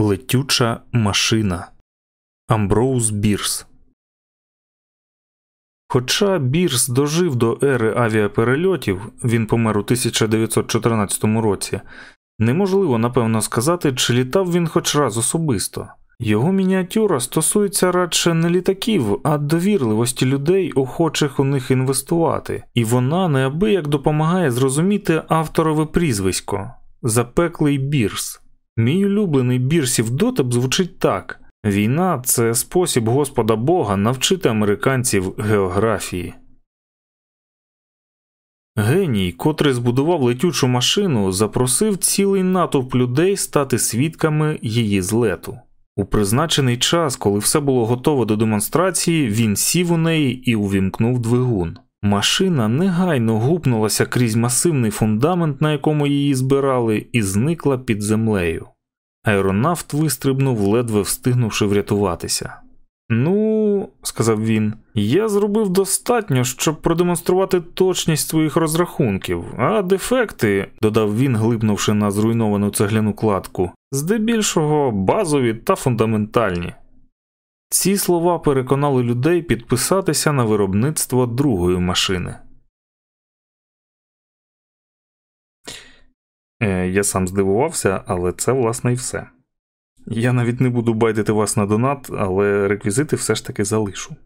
Летюча машина Амброуз Бірс. Хоча Бірс дожив до ери авіаперельотів, він помер у 1914 році, неможливо напевно сказати, чи літав він хоч раз особисто. Його мініатюра стосується радше не літаків, а довірливості людей, охочих у них інвестувати, і вона неабияк допомагає зрозуміти авторове прізвисько запеклий бірс. Мій улюблений бірсів дотип звучить так: війна це спосіб Господа Бога навчити американців географії. Геній, котрий збудував летючу машину, запросив цілий натовп людей стати свідками її злету. У призначений час, коли все було готово до демонстрації, він сів у неї і увімкнув двигун. Машина негайно гупнулася крізь масивний фундамент, на якому її збирали, і зникла під землею. Аеронавт вистрибнув, ледве встигнувши врятуватися. Ну, сказав він, я зробив достатньо, щоб продемонструвати точність своїх розрахунків, а дефекти, додав він, глибнувши на зруйновану цегляну кладку, здебільшого базові та фундаментальні. Ці слова переконали людей підписатися на виробництво другої машини. Я сам здивувався, але це власне і все. Я навіть не буду байдити вас на донат, але реквізити все ж таки залишу.